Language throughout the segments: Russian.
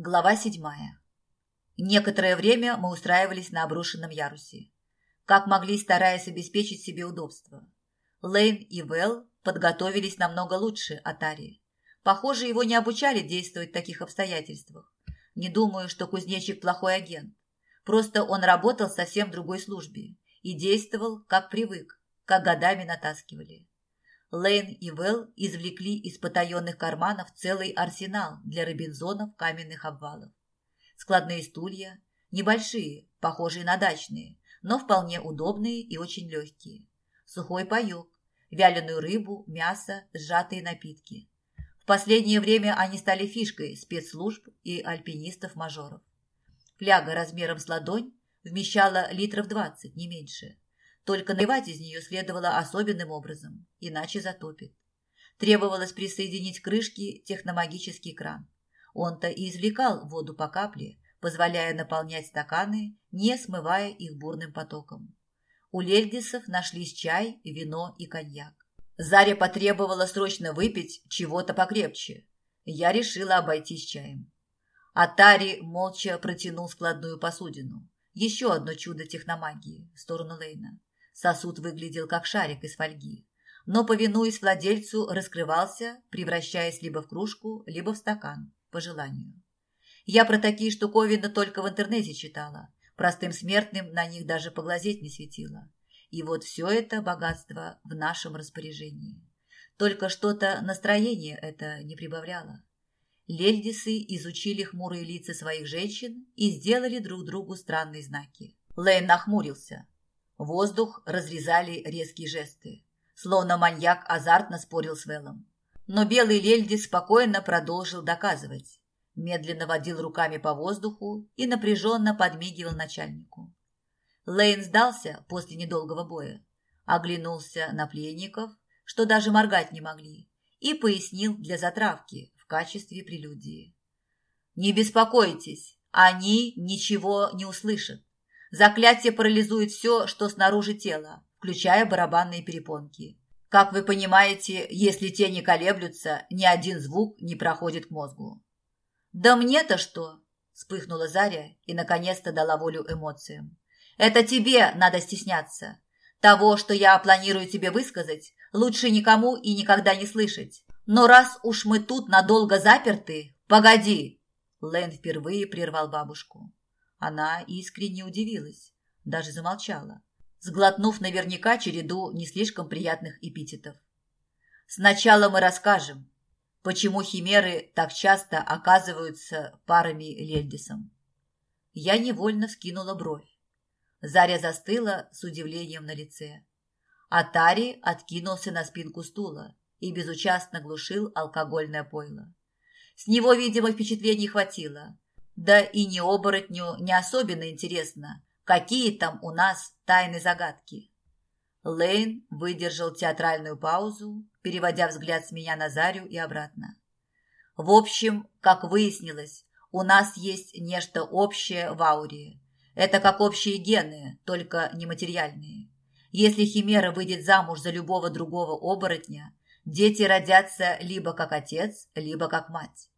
Глава седьмая. Некоторое время мы устраивались на обрушенном ярусе. Как могли, стараясь обеспечить себе удобство. Лейн и Вэл подготовились намного лучше Атари. Похоже, его не обучали действовать в таких обстоятельствах. Не думаю, что кузнечик плохой агент. Просто он работал совсем в другой службе и действовал, как привык, как годами натаскивали. Лейн и Вэл извлекли из потаенных карманов целый арсенал для робинзонов каменных обвалов. Складные стулья, небольшие, похожие на дачные, но вполне удобные и очень легкие. Сухой паек, вяленую рыбу, мясо, сжатые напитки. В последнее время они стали фишкой спецслужб и альпинистов-мажоров. Фляга размером с ладонь вмещала литров двадцать, не меньше. Только наливать из нее следовало особенным образом, иначе затопит. Требовалось присоединить к крышке техномагический кран. Он-то и извлекал воду по капле, позволяя наполнять стаканы, не смывая их бурным потоком. У Лельдисов нашлись чай, вино и коньяк. Заря потребовала срочно выпить чего-то покрепче. Я решила обойтись чаем. Атари молча протянул складную посудину. Еще одно чудо техномагии в сторону Лейна. Сосуд выглядел как шарик из фольги, но, повинуясь владельцу, раскрывался, превращаясь либо в кружку, либо в стакан, по желанию. Я про такие штуковины только в интернете читала. Простым смертным на них даже поглазеть не светило. И вот все это богатство в нашем распоряжении. Только что-то настроение это не прибавляло. Лельдисы изучили хмурые лица своих женщин и сделали друг другу странные знаки. Лейн нахмурился, Воздух разрезали резкие жесты. Словно маньяк азартно спорил с Вэллом. Но белый Лельди спокойно продолжил доказывать. Медленно водил руками по воздуху и напряженно подмигивал начальнику. Лейн сдался после недолгого боя. Оглянулся на пленников, что даже моргать не могли, и пояснил для затравки в качестве прелюдии. «Не беспокойтесь, они ничего не услышат. Заклятие парализует все, что снаружи тела, включая барабанные перепонки. Как вы понимаете, если те не колеблются, ни один звук не проходит к мозгу. «Да мне-то что?» – вспыхнула Заря и наконец-то дала волю эмоциям. «Это тебе надо стесняться. Того, что я планирую тебе высказать, лучше никому и никогда не слышать. Но раз уж мы тут надолго заперты, погоди!» Лэн впервые прервал бабушку. Она искренне удивилась, даже замолчала, сглотнув наверняка череду не слишком приятных эпитетов. Сначала мы расскажем, почему химеры так часто оказываются парами Лельдисом. Я невольно вскинула бровь. Заря застыла с удивлением на лице. Атари откинулся на спинку стула и безучастно глушил алкогольное пойло. С него, видимо, впечатлений хватило, да и не оборотню не особенно интересно, какие там у нас тайны загадки. Лейн выдержал театральную паузу, переводя взгляд с меня на Зарю и обратно. В общем, как выяснилось, у нас есть нечто общее в ауре. Это как общие гены, только нематериальные. Если Химера выйдет замуж за любого другого оборотня, дети родятся либо как отец, либо как мать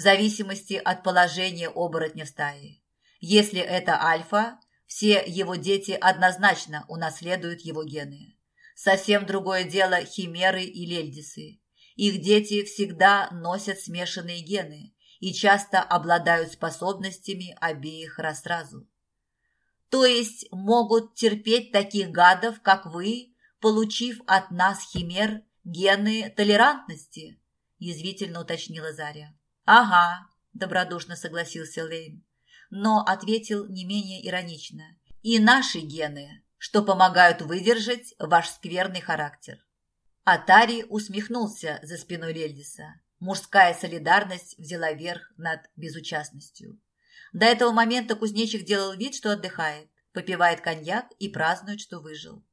в зависимости от положения оборотня в стае. Если это альфа, все его дети однозначно унаследуют его гены. Совсем другое дело химеры и лельдисы. Их дети всегда носят смешанные гены и часто обладают способностями обеих раз сразу. То есть могут терпеть таких гадов, как вы, получив от нас химер гены толерантности, язвительно уточнила Заря. «Ага», – добродушно согласился Лейн, но ответил не менее иронично. «И наши гены, что помогают выдержать ваш скверный характер». Атари усмехнулся за спиной Лельдиса. Мужская солидарность взяла верх над безучастностью. До этого момента кузнечик делал вид, что отдыхает, попивает коньяк и празднует, что выжил.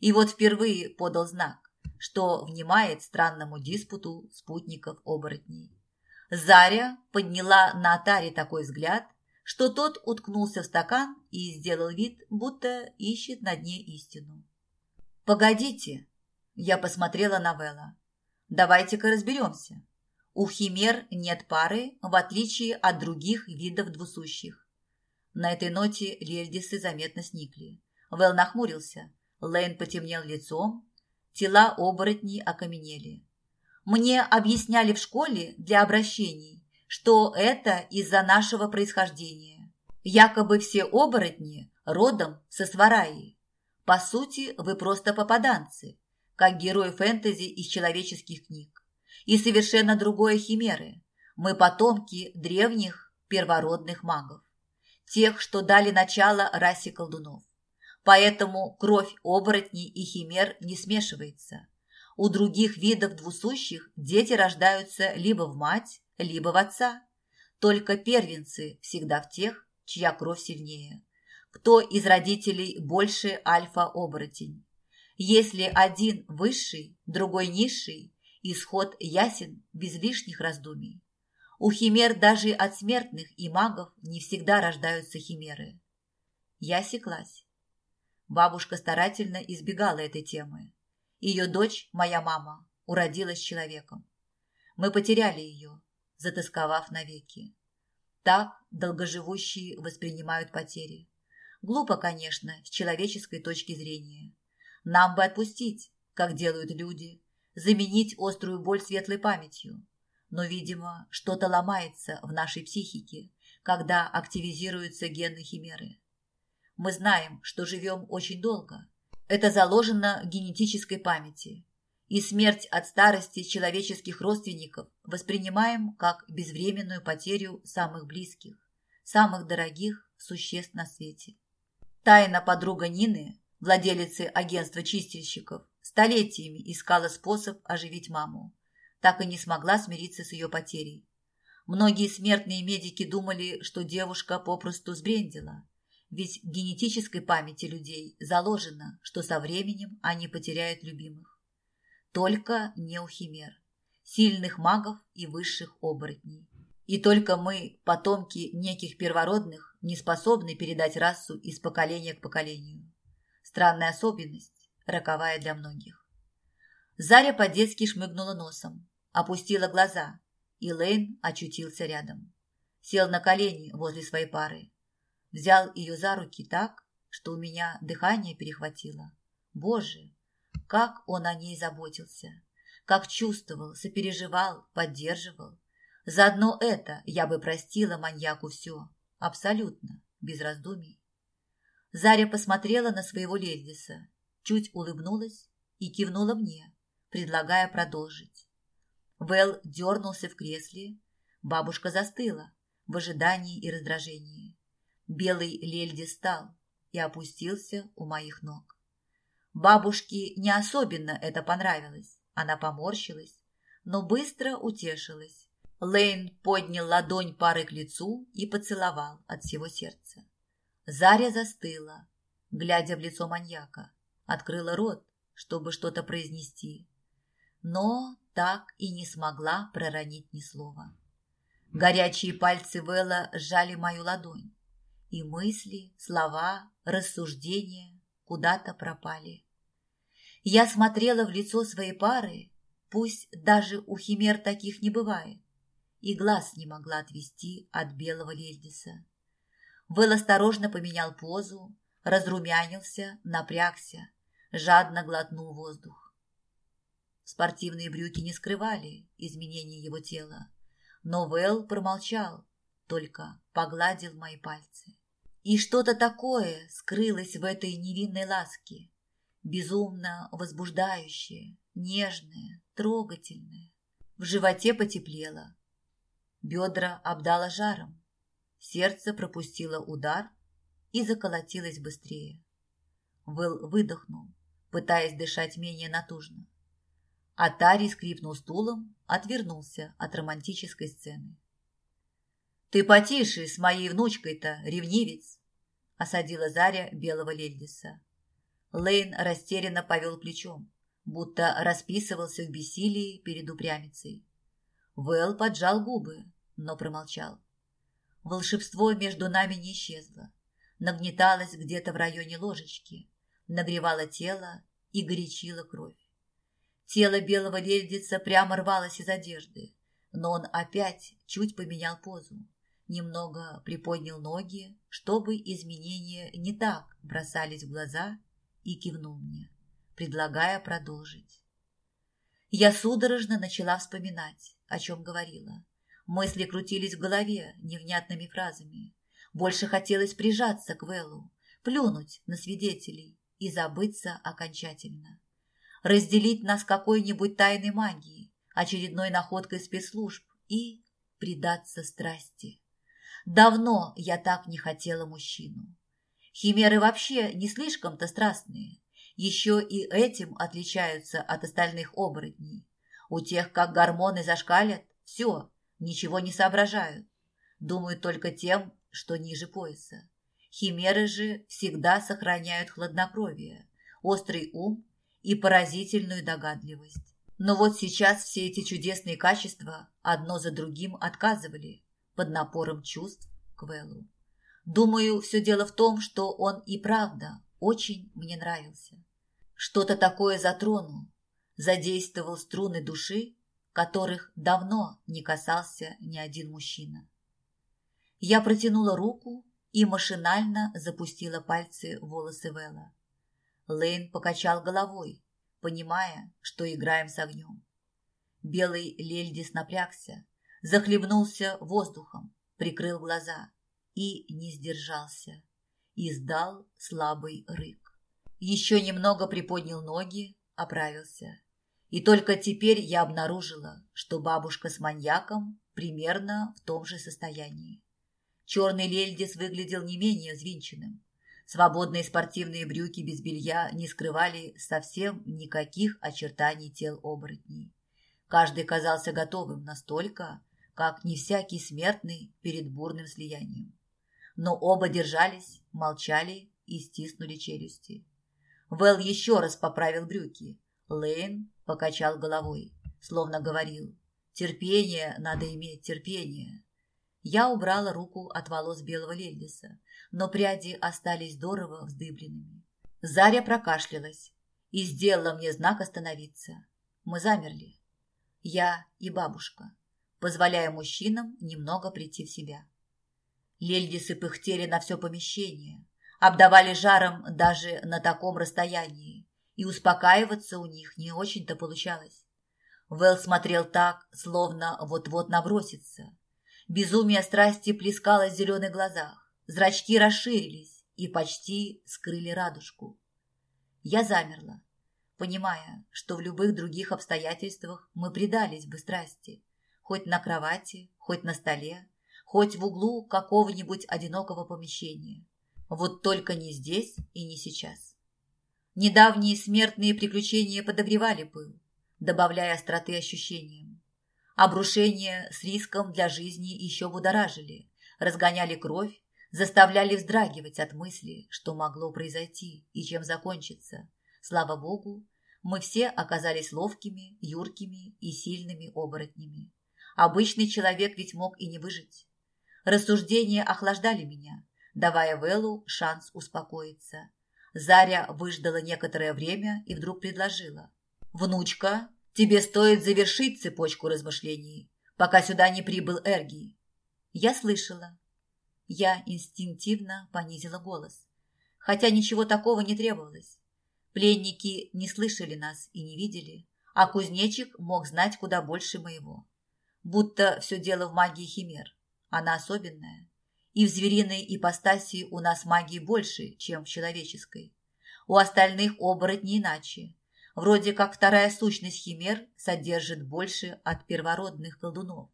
И вот впервые подал знак, что внимает странному диспуту спутников-оборотней. Заря подняла на Атаре такой взгляд, что тот уткнулся в стакан и сделал вид, будто ищет на дне истину. «Погодите!» – я посмотрела на Вэлла. «Давайте-ка разберемся. У химер нет пары, в отличие от других видов двусущих. На этой ноте лельдисы заметно сникли. Вэл нахмурился. Лейн потемнел лицом. Тела оборотней окаменели. Мне объясняли в школе для обращений, что это из-за нашего происхождения. Якобы все оборотни родом со Свараи. По сути, вы просто попаданцы, как герои фэнтези из человеческих книг. И совершенно другое химеры. Мы потомки древних первородных магов. Тех, что дали начало расе колдунов. Поэтому кровь оборотней и химер не смешивается. У других видов двусущих дети рождаются либо в мать, либо в отца. Только первенцы всегда в тех, чья кровь сильнее. Кто из родителей больше альфа-оборотень? Если один высший, другой низший, исход ясен без лишних раздумий. У химер даже от смертных и магов не всегда рождаются химеры. Я секлась. Бабушка старательно избегала этой темы. Ее дочь, моя мама, уродилась человеком. Мы потеряли ее, затасковав навеки. Так долгоживущие воспринимают потери. Глупо, конечно, с человеческой точки зрения. Нам бы отпустить, как делают люди, заменить острую боль светлой памятью. Но, видимо, что-то ломается в нашей психике, когда активизируются гены химеры. Мы знаем, что живем очень долго. Это заложено в генетической памяти и смерть от старости человеческих родственников воспринимаем как безвременную потерю самых близких, самых дорогих существ на свете. Тайна подруга Нины, владелицы агентства чистильщиков, столетиями искала способ оживить маму, так и не смогла смириться с ее потерей. Многие смертные медики думали, что девушка попросту сбрендила, ведь в генетической памяти людей заложено, что со временем они потеряют любимых. Только не у химер, сильных магов и высших оборотней. И только мы, потомки неких первородных, не способны передать расу из поколения к поколению. Странная особенность, роковая для многих. Заря по-детски шмыгнула носом, опустила глаза, и Лейн очутился рядом. Сел на колени возле своей пары. Взял ее за руки так, что у меня дыхание перехватило. Боже, как он о ней заботился, как чувствовал, сопереживал, поддерживал. Заодно это я бы простила маньяку все, абсолютно, без раздумий. Заря посмотрела на своего Лельдиса, чуть улыбнулась и кивнула мне, предлагая продолжить. Вэл дернулся в кресле, бабушка застыла в ожидании и раздражении. Белый Лельди стал и опустился у моих ног. Бабушке не особенно это понравилось. Она поморщилась, но быстро утешилась. Лейн поднял ладонь пары к лицу и поцеловал от всего сердца. Заря застыла, глядя в лицо маньяка. Открыла рот, чтобы что-то произнести, но так и не смогла проронить ни слова. Горячие пальцы Вэлла сжали мою ладонь, и мысли, слова, рассуждения куда-то пропали. Я смотрела в лицо своей пары, пусть даже у химер таких не бывает, и глаз не могла отвести от белого лельдиса. Вэл осторожно поменял позу, разрумянился, напрягся, жадно глотнул воздух. Спортивные брюки не скрывали изменений его тела, но Вэл промолчал, только погладил мои пальцы. И что-то такое скрылось в этой невинной ласке, безумно возбуждающее, нежное, трогательное. В животе потеплело. Бедра обдало жаром. Сердце пропустило удар и заколотилось быстрее. Выл выдохнул, пытаясь дышать менее натужно. Атари скрипнул стулом, отвернулся от романтической сцены. «Ты потише с моей внучкой-то, ревнивец!» осадила Заря белого Лельдиса. Лейн растерянно повел плечом, будто расписывался в бессилии перед упрямицей. Вэл поджал губы, но промолчал. Волшебство между нами не исчезло, нагнеталось где-то в районе ложечки, нагревало тело и горячило кровь. Тело белого лельдица прямо рвалось из одежды, но он опять чуть поменял позу, немного приподнял ноги, чтобы изменения не так бросались в глаза, и кивнул мне, предлагая продолжить. Я судорожно начала вспоминать, о чем говорила. Мысли крутились в голове невнятными фразами. Больше хотелось прижаться к Вэллу, плюнуть на свидетелей и забыться окончательно. Разделить нас какой-нибудь тайной магией, очередной находкой спецслужб и предаться страсти. Давно я так не хотела мужчину. Химеры вообще не слишком-то страстные. Еще и этим отличаются от остальных оборотней. У тех, как гормоны зашкалят, все, ничего не соображают. Думают только тем, что ниже пояса. Химеры же всегда сохраняют хладнокровие, острый ум и поразительную догадливость. Но вот сейчас все эти чудесные качества одно за другим отказывали под напором чувств к. Думаю, все дело в том, что он и правда очень мне нравился. Что-то такое затронул, задействовал струны души, которых давно не касался ни один мужчина. Я протянула руку и машинально запустила пальцы в волосы Вэлла. Лейн покачал головой, понимая, что играем с огнем. Белый Лельдис напрягся, захлебнулся воздухом, прикрыл глаза и не сдержался. Издал слабый рык. Еще немного приподнял ноги, оправился. И только теперь я обнаружила, что бабушка с маньяком примерно в том же состоянии. Черный лельдис выглядел не менее взвинченным. Свободные спортивные брюки без белья не скрывали совсем никаких очертаний тел оборотней. Каждый казался готовым настолько, как не всякий смертный перед бурным слиянием. Но оба держались, молчали и стиснули челюсти. Вэл еще раз поправил брюки. Лейн покачал головой, словно говорил, «Терпение надо иметь, терпение». Я убрала руку от волос белого лельдиса, но пряди остались здорово вздыбленными. Заря прокашлялась и сделала мне знак остановиться. Мы замерли. Я и бабушка, позволяя мужчинам немного прийти в себя. Лельдисы пыхтели на все помещение, обдавали жаром даже на таком расстоянии, и успокаиваться у них не очень-то получалось. Вэл смотрел так, словно вот-вот набросится, Безумие страсти плескалось в зеленых глазах. Зрачки расширились и почти скрыли радужку. Я замерла, понимая, что в любых других обстоятельствах мы предались бы страсти. Хоть на кровати, хоть на столе, хоть в углу какого-нибудь одинокого помещения. Вот только не здесь и не сейчас. Недавние смертные приключения подогревали пыл, добавляя остроты ощущениям. Обрушения с риском для жизни еще будоражили, разгоняли кровь, заставляли вздрагивать от мысли, что могло произойти и чем закончиться. Слава богу, мы все оказались ловкими, юркими и сильными оборотнями. Обычный человек ведь мог и не выжить. Рассуждения охлаждали меня, давая Вэллу шанс успокоиться. Заря выждала некоторое время и вдруг предложила. «Внучка, Тебе стоит завершить цепочку размышлений, пока сюда не прибыл Эргий. Я слышала. Я инстинктивно понизила голос, хотя ничего такого не требовалось. Пленники не слышали нас и не видели, а кузнечик мог знать куда больше моего. Будто все дело в магии химер. Она особенная. И в звериной ипостаси у нас магии больше, чем в человеческой. У остальных оборотней иначе. Вроде как вторая сущность химер содержит больше от первородных колдунов.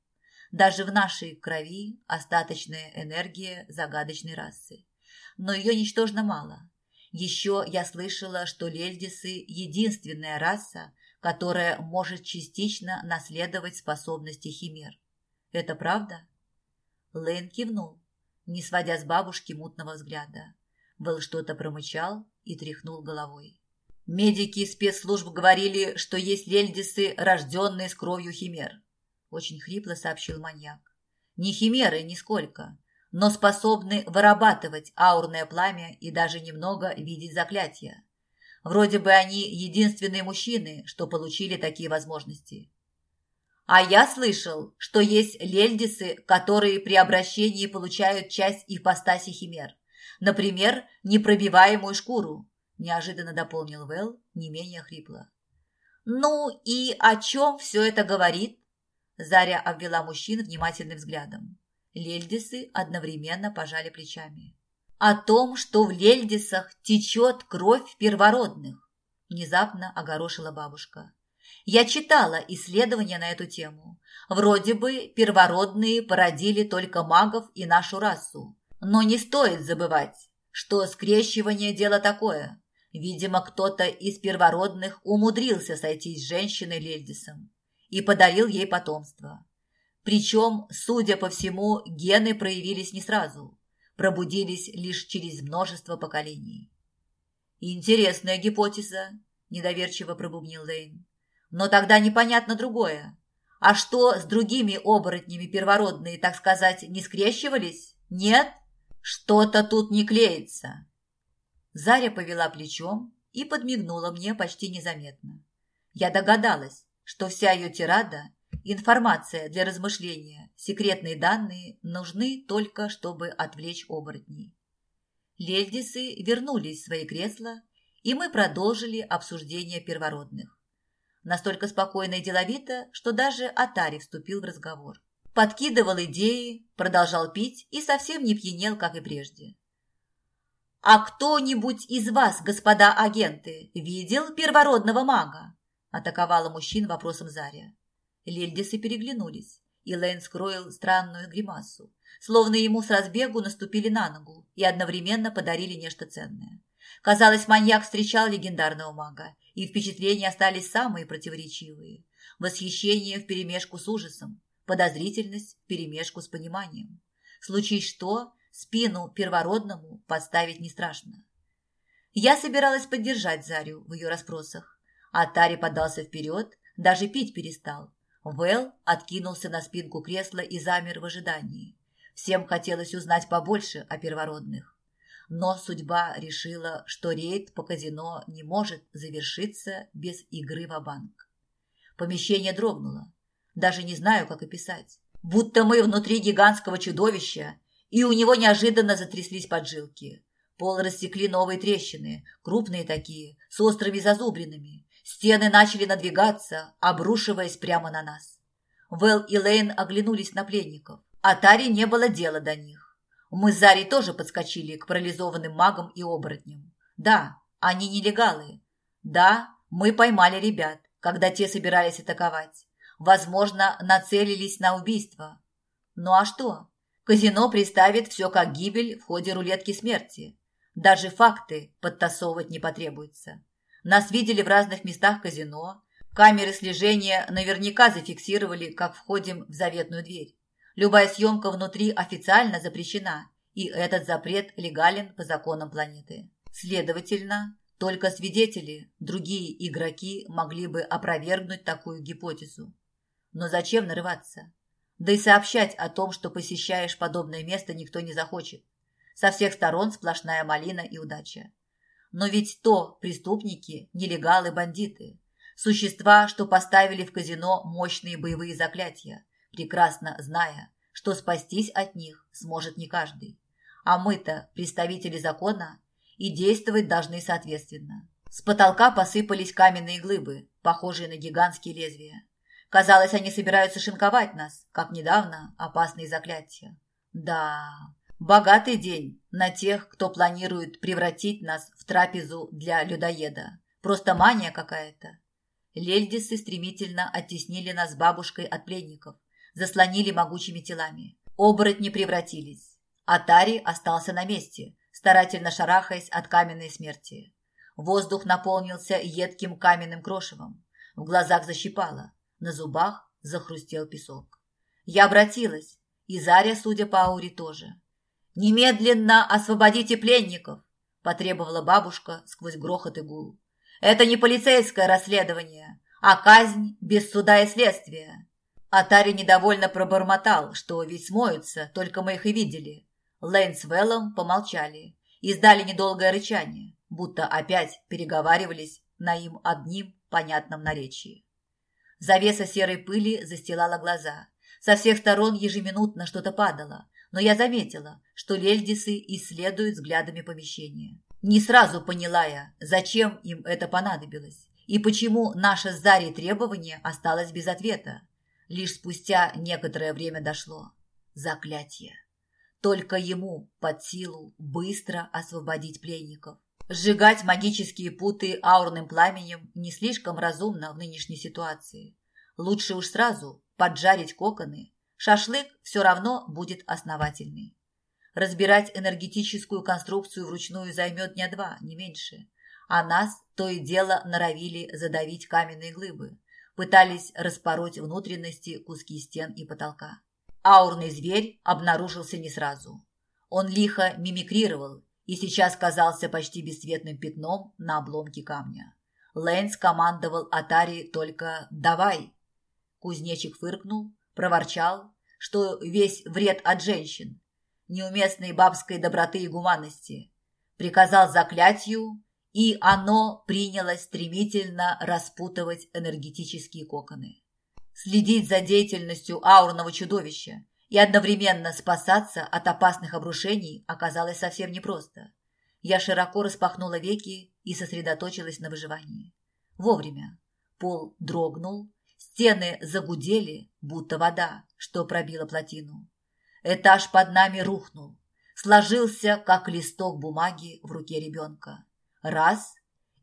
Даже в нашей крови остаточная энергия загадочной расы. Но ее ничтожно мало. Еще я слышала, что лельдисы – единственная раса, которая может частично наследовать способности химер. Это правда? Лейн кивнул, не сводя с бабушки мутного взгляда. Был что-то промычал и тряхнул головой. Медики спецслужб говорили, что есть лельдисы, рожденные с кровью химер. Очень хрипло сообщил маньяк. Не химеры нисколько, но способны вырабатывать аурное пламя и даже немного видеть заклятия. Вроде бы они единственные мужчины, что получили такие возможности. А я слышал, что есть лельдисы, которые при обращении получают часть ипостаси химер. Например, непробиваемую шкуру, неожиданно дополнил Вэл, не менее хрипло. «Ну и о чем все это говорит?» Заря обвела мужчин внимательным взглядом. Лельдисы одновременно пожали плечами. «О том, что в Лельдисах течет кровь первородных», внезапно огорошила бабушка. «Я читала исследования на эту тему. Вроде бы первородные породили только магов и нашу расу. Но не стоит забывать, что скрещивание – дело такое. Видимо, кто-то из первородных умудрился сойтись с женщиной Лельдисом и подарил ей потомство. Причем, судя по всему, гены проявились не сразу, пробудились лишь через множество поколений. «Интересная гипотеза», – недоверчиво пробубнил Лейн. «Но тогда непонятно другое. А что с другими оборотнями первородные, так сказать, не скрещивались? Нет? Что-то тут не клеится». Заря повела плечом и подмигнула мне почти незаметно. Я догадалась, что вся ее тирада – информация для размышления, секретные данные нужны только, чтобы отвлечь оборотней. Лельдисы вернулись в свои кресла, и мы продолжили обсуждение первородных. Настолько спокойно и деловито, что даже Атари вступил в разговор. Подкидывал идеи, продолжал пить и совсем не пьянел, как и прежде. «А кто-нибудь из вас, господа агенты, видел первородного мага?» атаковала мужчин вопросом Заря. Лельдисы переглянулись, и Лэйн скроил странную гримасу, словно ему с разбегу наступили на ногу и одновременно подарили нечто ценное. Казалось, маньяк встречал легендарного мага, и впечатления остались самые противоречивые. Восхищение вперемешку с ужасом, подозрительность вперемешку с пониманием. Случись что, Спину первородному подставить не страшно. Я собиралась поддержать Зарю в ее расспросах, а Тари подался вперед, даже пить перестал. Вэл откинулся на спинку кресла и замер в ожидании. Всем хотелось узнать побольше о первородных. Но судьба решила, что рейд по казино не может завершиться без игры в банк Помещение дрогнуло. Даже не знаю, как описать. Будто мы внутри гигантского чудовища, и у него неожиданно затряслись поджилки. Пол рассекли новые трещины, крупные такие, с острыми зазубринами. Стены начали надвигаться, обрушиваясь прямо на нас. Вэл и Лейн оглянулись на пленников. А Таре не было дела до них. Мы с Зарей тоже подскочили к парализованным магам и оборотням. Да, они нелегалы. Да, мы поймали ребят, когда те собирались атаковать. Возможно, нацелились на убийство. Ну а что? Казино представит все как гибель в ходе рулетки смерти. Даже факты подтасовывать не потребуется. Нас видели в разных местах казино. Камеры слежения наверняка зафиксировали, как входим в заветную дверь. Любая съемка внутри официально запрещена, и этот запрет легален по законам планеты. Следовательно, только свидетели, другие игроки могли бы опровергнуть такую гипотезу. Но зачем нарываться? Да и сообщать о том, что посещаешь подобное место, никто не захочет. Со всех сторон сплошная малина и удача. Но ведь то преступники, нелегалы, бандиты. Существа, что поставили в казино мощные боевые заклятия, прекрасно зная, что спастись от них сможет не каждый. А мы-то представители закона и действовать должны соответственно. С потолка посыпались каменные глыбы, похожие на гигантские лезвия. Казалось, они собираются шинковать нас, как недавно опасные заклятия. Да, богатый день на тех, кто планирует превратить нас в трапезу для людоеда. Просто мания какая-то. Лельдисы стремительно оттеснили нас бабушкой от пленников, заслонили могучими телами. Оборотни превратились. Атари остался на месте, старательно шарахаясь от каменной смерти. Воздух наполнился едким каменным крошевом. В глазах защипало. На зубах захрустел песок. Я обратилась, и Заря, судя по ауре, тоже. «Немедленно освободите пленников!» – потребовала бабушка сквозь грохот и гул. «Это не полицейское расследование, а казнь без суда и следствия!» Атари недовольно пробормотал, что ведь смоются, только мы их и видели. Лэйн с Вэллом помолчали, издали недолгое рычание, будто опять переговаривались на им одним понятном наречии. Завеса серой пыли застилала глаза. Со всех сторон ежеминутно что-то падало, но я заметила, что лельдисы исследуют взглядами помещение. Не сразу поняла я, зачем им это понадобилось и почему наше с Зарей требование осталось без ответа. Лишь спустя некоторое время дошло. Заклятие. Только ему под силу быстро освободить пленников. Сжигать магические путы аурным пламенем не слишком разумно в нынешней ситуации. Лучше уж сразу поджарить коконы. Шашлык все равно будет основательный. Разбирать энергетическую конструкцию вручную займет дня два, не меньше. А нас то и дело норовили задавить каменные глыбы. Пытались распороть внутренности, куски стен и потолка. Аурный зверь обнаружился не сразу. Он лихо мимикрировал и сейчас казался почти бесцветным пятном на обломке камня. Лэнс командовал Атари только «давай». Кузнечик фыркнул, проворчал, что весь вред от женщин, неуместной бабской доброты и гуманности, приказал заклятию, и оно принялось стремительно распутывать энергетические коконы. Следить за деятельностью аурного чудовища и одновременно спасаться от опасных обрушений оказалось совсем непросто. Я широко распахнула веки и сосредоточилась на выживании. Вовремя. Пол дрогнул, стены загудели, будто вода, что пробила плотину. Этаж под нами рухнул, сложился, как листок бумаги в руке ребенка. Раз,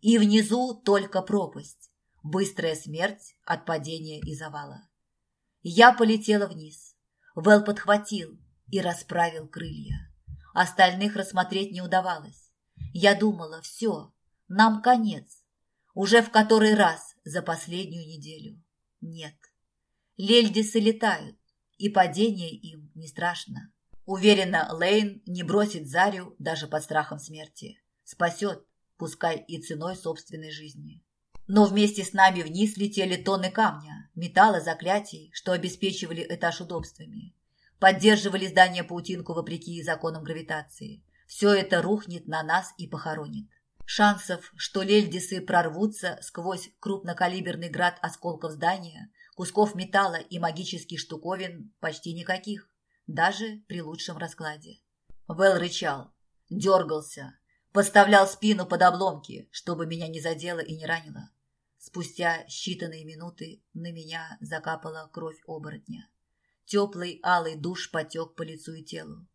и внизу только пропасть, быстрая смерть от падения и завала. Я полетела вниз. Вэл подхватил и расправил крылья. Остальных рассмотреть не удавалось. Я думала, все, нам конец. Уже в который раз за последнюю неделю. Нет. Лельдисы летают, и падение им не страшно. Уверена, Лейн не бросит Зарю даже под страхом смерти. Спасет, пускай и ценой собственной жизни. Но вместе с нами вниз летели тонны камня, металла, заклятий, что обеспечивали этаж удобствами. Поддерживали здание паутинку вопреки законам гравитации. Все это рухнет на нас и похоронит. Шансов, что лельдисы прорвутся сквозь крупнокалиберный град осколков здания, кусков металла и магических штуковин почти никаких, даже при лучшем раскладе. Вэл рычал, дергался, подставлял спину под обломки, чтобы меня не задело и не ранило. Спустя считанные минуты на меня закапала кровь оборотня. Теплый алый душ потек по лицу и телу.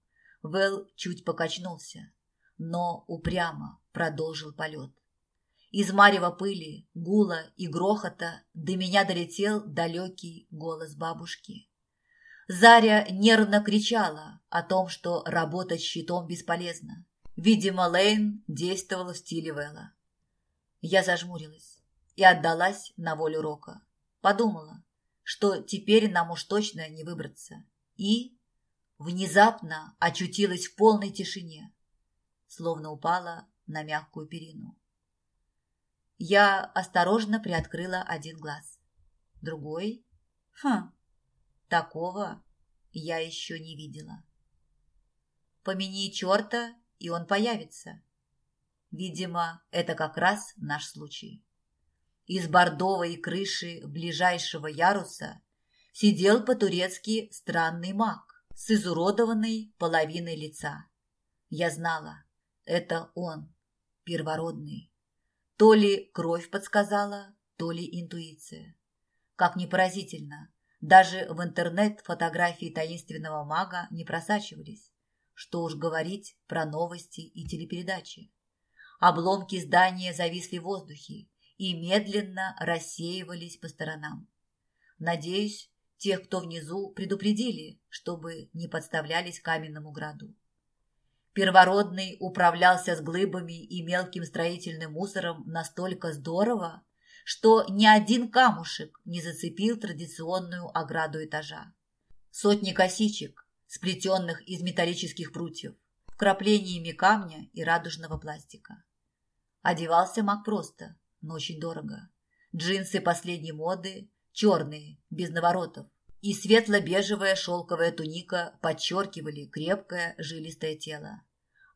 Вэл чуть покачнулся, но упрямо продолжил полет. Из марева пыли, гула и грохота до меня долетел далекий голос бабушки. Заря нервно кричала о том, что работать щитом бесполезно. Видимо, Лейн действовала в стиле Вэлла. Я зажмурилась и отдалась на волю Рока. Подумала, что теперь нам уж точно не выбраться. И внезапно очутилась в полной тишине, словно упала на мягкую перину. Я осторожно приоткрыла один глаз. Другой? Хм, такого я еще не видела. Помяни черта, и он появится. Видимо, это как раз наш случай. Из бордовой крыши ближайшего яруса сидел по-турецки странный маг с изуродованной половиной лица. Я знала, это он, первородный. То ли кровь подсказала, то ли интуиция. Как ни поразительно, даже в интернет фотографии таинственного мага не просачивались. Что уж говорить про новости и телепередачи. Обломки здания зависли в воздухе и медленно рассеивались по сторонам. Надеюсь, тех, кто внизу, предупредили, чтобы не подставлялись каменному граду. Первородный управлялся с глыбами и мелким строительным мусором настолько здорово, что ни один камушек не зацепил традиционную ограду этажа. Сотни косичек, сплетенных из металлических прутьев, вкраплениями камня и радужного пластика. Одевался маг просто, но очень дорого. Джинсы последней моды, черные, без наворотов, и светло-бежевая шелковая туника подчеркивали крепкое жилистое тело.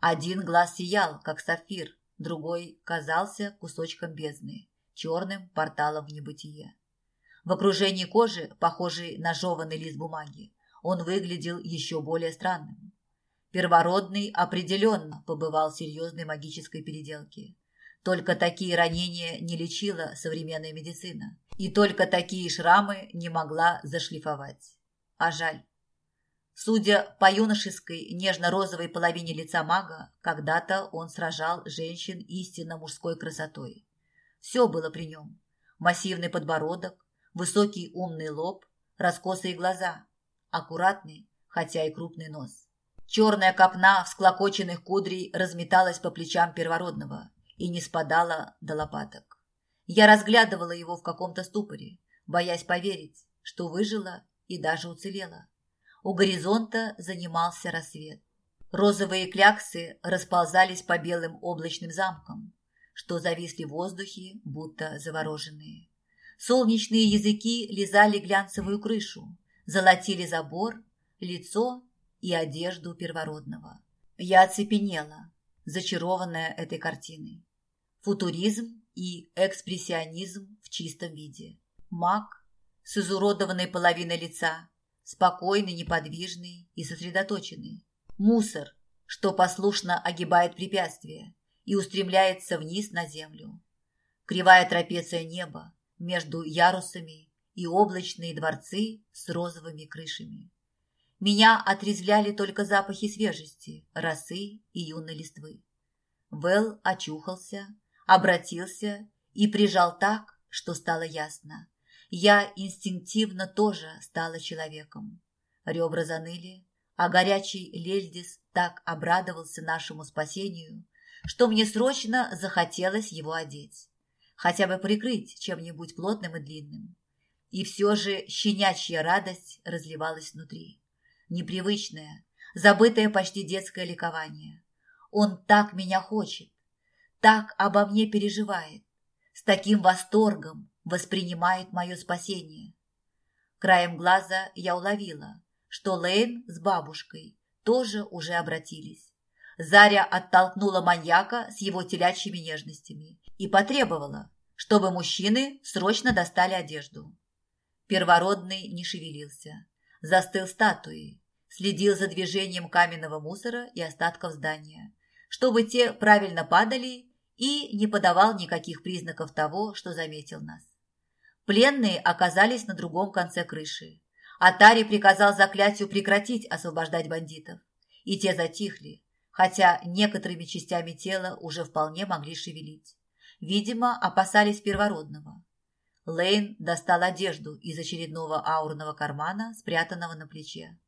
Один глаз сиял, как сапфир, другой казался кусочком бездны, черным порталом в небытие. В окружении кожи, похожей на жеванный лист бумаги, он выглядел еще более странным. Первородный определенно побывал в серьезной магической переделке. Только такие ранения не лечила современная медицина. И только такие шрамы не могла зашлифовать. А жаль. Судя по юношеской нежно-розовой половине лица мага, когда-то он сражал женщин истинно мужской красотой. Все было при нем. Массивный подбородок, высокий умный лоб, раскосые глаза, аккуратный, хотя и крупный нос. Черная копна всклокоченных кудрей разметалась по плечам первородного и не спадала до лопаток. Я разглядывала его в каком-то ступоре, боясь поверить, что выжила и даже уцелела. У горизонта занимался рассвет. Розовые кляксы расползались по белым облачным замкам, что зависли в воздухе, будто завороженные. Солнечные языки лизали глянцевую крышу, золотили забор, лицо и одежду первородного. Я оцепенела, зачарованная этой картиной. Футуризм и экспрессионизм в чистом виде. Маг с изуродованной половиной лица, спокойный, неподвижный и сосредоточенный. Мусор, что послушно огибает препятствия и устремляется вниз на землю. Кривая трапеция неба между ярусами и облачные дворцы с розовыми крышами. Меня отрезвляли только запахи свежести, росы и юной листвы. Вэл очухался, обратился и прижал так, что стало ясно. Я инстинктивно тоже стала человеком. Ребра заныли, а горячий Лельдис так обрадовался нашему спасению, что мне срочно захотелось его одеть. Хотя бы прикрыть чем-нибудь плотным и длинным. И все же щенячья радость разливалась внутри. Непривычное, забытое почти детское ликование. Он так меня хочет, так обо мне переживает, с таким восторгом, воспринимает мое спасение. Краем глаза я уловила, что Лейн с бабушкой тоже уже обратились. Заря оттолкнула маньяка с его телячьими нежностями и потребовала, чтобы мужчины срочно достали одежду. Первородный не шевелился, застыл статуей, следил за движением каменного мусора и остатков здания, чтобы те правильно падали и не подавал никаких признаков того, что заметил нас. Пленные оказались на другом конце крыши. Атари приказал заклятию прекратить освобождать бандитов. И те затихли, хотя некоторыми частями тела уже вполне могли шевелить. Видимо, опасались первородного. Лейн достал одежду из очередного аурного кармана, спрятанного на плече.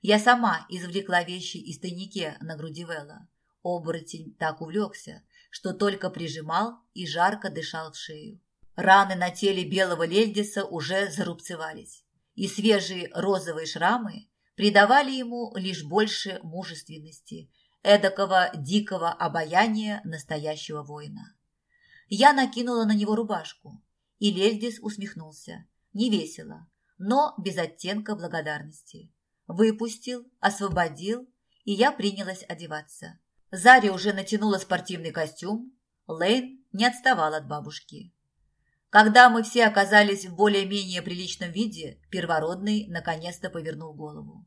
Я сама извлекла вещи из тайнике на груди Вэлла. Оборотень так увлекся, что только прижимал и жарко дышал в шею. Раны на теле белого лельдиса уже зарубцевались, и свежие розовые шрамы придавали ему лишь больше мужественности, эдакого дикого обаяния настоящего воина. Я накинула на него рубашку, и Лельдис усмехнулся, невесело, но без оттенка благодарности. Выпустил, освободил, и я принялась одеваться. Заря уже натянула спортивный костюм, Лейн не отставал от бабушки. Когда мы все оказались в более-менее приличном виде, первородный наконец-то повернул голову.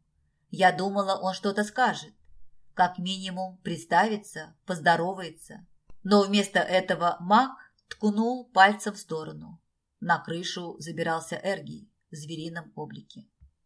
Я думала, он что-то скажет. Как минимум представится, поздоровается. Но вместо этого маг ткнул пальцем в сторону. На крышу забирался Эргий в зверином облике.